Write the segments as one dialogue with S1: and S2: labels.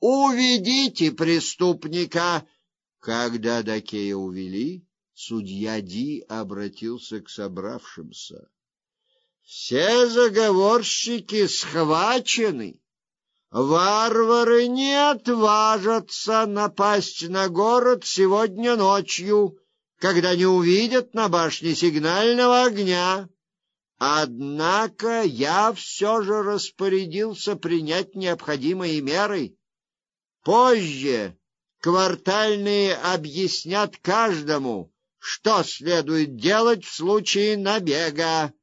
S1: Уведите преступника. Когда Дакея увели, судья Ди обратился к собравшимся. Все заговорщики схвачены. Варвары не отважатся напасть на город сегодня ночью, когда не увидят на башне сигнального огня. Однако я все же распорядился принять необходимые меры. Позже квартальные объяснят каждому, что следует делать в случае набега.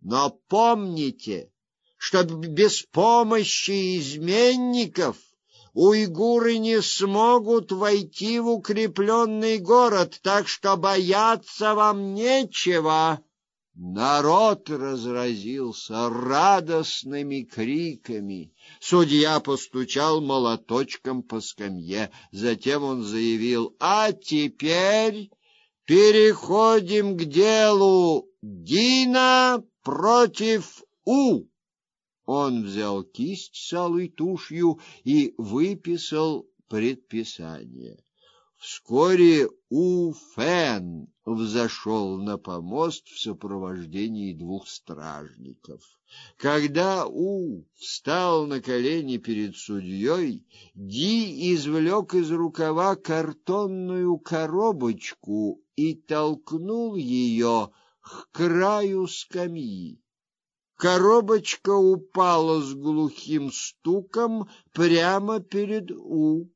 S1: Но помните, что без помощи изменников уйгуры не смогут войти в укрепленный город, так что бояться вам нечего. Народ разразился радостными криками. Судья постучал молоточком по скамье, затем он заявил: "А теперь переходим к делу. Дина против У". Он взял кисть с алой тушью и выписал предписание. Вскоре Уфен взошел на помост в сопровождении двух стражников. Когда У встал на колени перед судьей, Ди извлек из рукава картонную коробочку и толкнул ее к краю скамьи. Коробочка упала с глухим стуком прямо перед У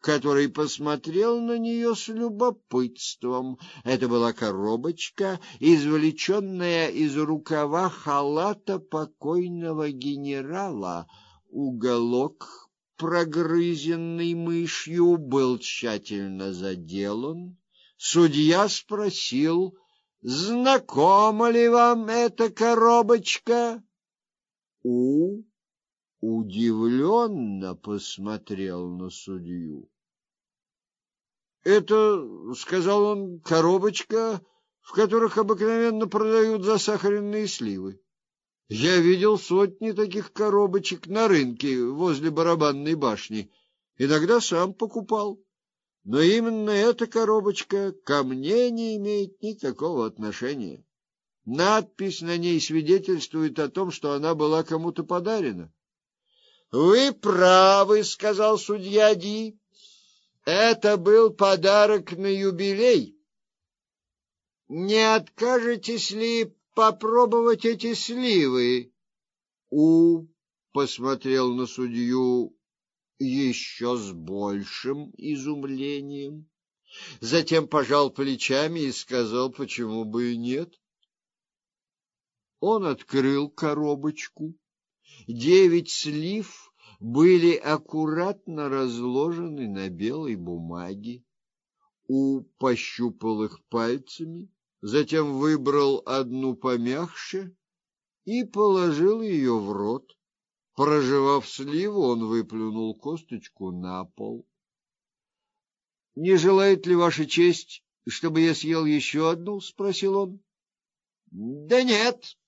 S1: который посмотрел на нее с любопытством. Это была коробочка, извлеченная из рукава халата покойного генерала. Уголок, прогрызенный мышью, был тщательно заделан. Судья спросил: "Знакома ли вам эта коробочка?" У удивленно посмотрел на судью. Это, сказал он, коробочка, в которых обыкновенно продают засахаренные сливы. Я видел сотни таких коробочек на рынке возле барабанной башни. Иногда сам покупал. Но именно эта коробочка ко мне не имеет никакого отношения. Надпись на ней свидетельствует о том, что она была кому-то подарена. Вы правы, сказал судья Ди. Это был подарок на юбилей. Не откажетесь ли попробовать эти сливы? У посмотрел на судью еще с большим изумлением, затем пожал плечами и сказал, почему бы и нет. Он открыл коробочку Девять слив были аккуратно разложены на белой бумаге. У пощупал их пальцами, затем выбрал одну помягче и положил ее в рот. Прожевав сливу, он выплюнул косточку на пол. Не желает ли ваша честь, чтобы я съел еще одну, спросил он. Да нет.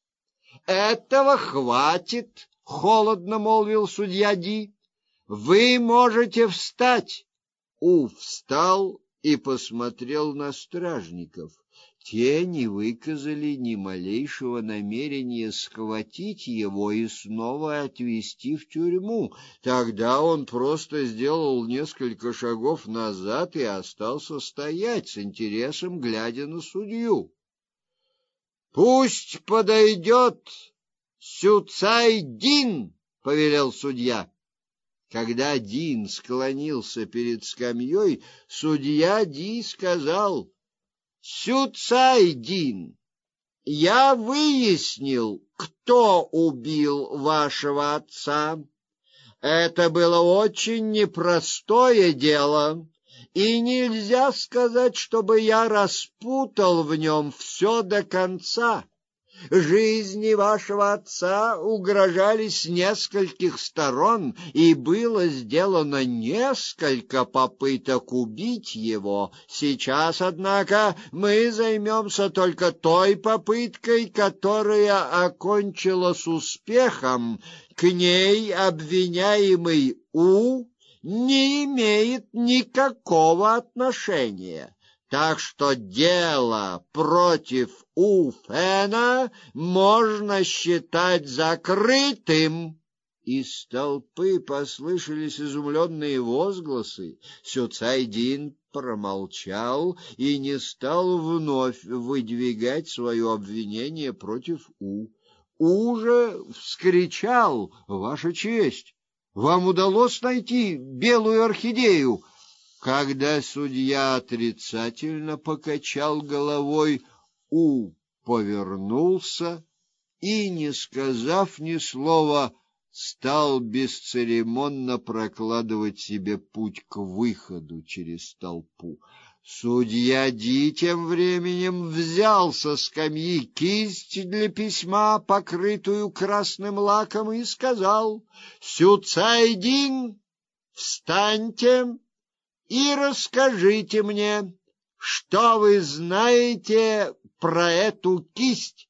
S1: Этого хватит, холодно молвил судья Ди. Вы можете встать. У встал и посмотрел на стражников. Те не выказали ни малейшего намерения схватить его и снова отвезти в тюрьму. Тогда он просто сделал несколько шагов назад и остался стоять с интересом, глядя на судью. Пусть подойдет Сюцай Дин, повелел судья. Когда Дин склонился перед скамьей, судья Ди сказал: "Сюцай Дин, я выяснил, кто убил вашего отца. Это было очень непростое дело, и нельзя сказать, чтобы я распутал в нем все до конца. Жизни вашего отца угрожали с нескольких сторон, и было сделано несколько попыток убить его. Сейчас, однако, мы займемся только той попыткой, которая окончилась успехом. К ней обвиняемый У не имеет никакого отношения. Так что дело против Уфена можно считать закрытым. Из толпы послышались изумленные возгласы. Сюцайдин промолчал и не стал вновь выдвигать свое обвинение против У. У же вскричал: "Ваша честь, вам удалось найти белую орхидею?" Когда судья отрицательно покачал головой, У повернулся и, не сказав ни слова, стал бесцеремонно прокладывать себе путь к выходу через толпу. Судья Ди тем временем взял со скамьи кисть для письма, покрытую красным лаком, и сказал: "Сюцайдин, встаньте и расскажите мне, что вы знаете про эту кисть".